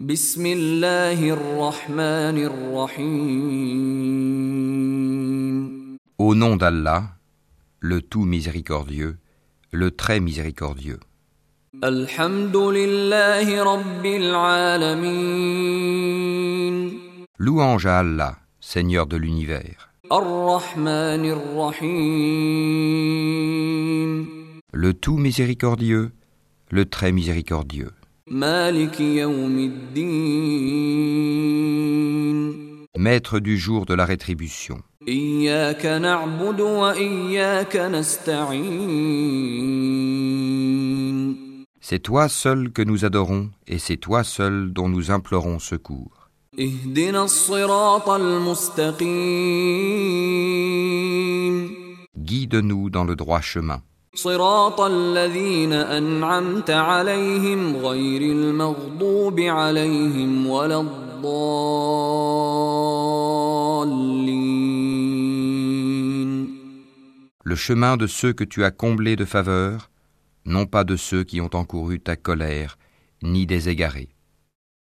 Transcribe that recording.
بسم الله الرحمن الرحيم Au nom d'Allah, le tout miséricordieux, le très miséricordieux. الحمد لله رب العالمين Louange à Allah, Seigneur de l'univers, الرحمن الرحيم le tout miséricordieux, le très miséricordieux, مالك يوم الدين Maître du jour de la rétribution. C'est toi seul que nous adorons et c'est toi seul dont nous implorons secours. Guide-nous dans le droit chemin. صراط الذين أنعمت عليهم غير المغضوب عليهم ولا الضالين le chemin de ceux que tu as comblés de faveur, non pas de ceux qui ont encouru ta colère, ni des égarés.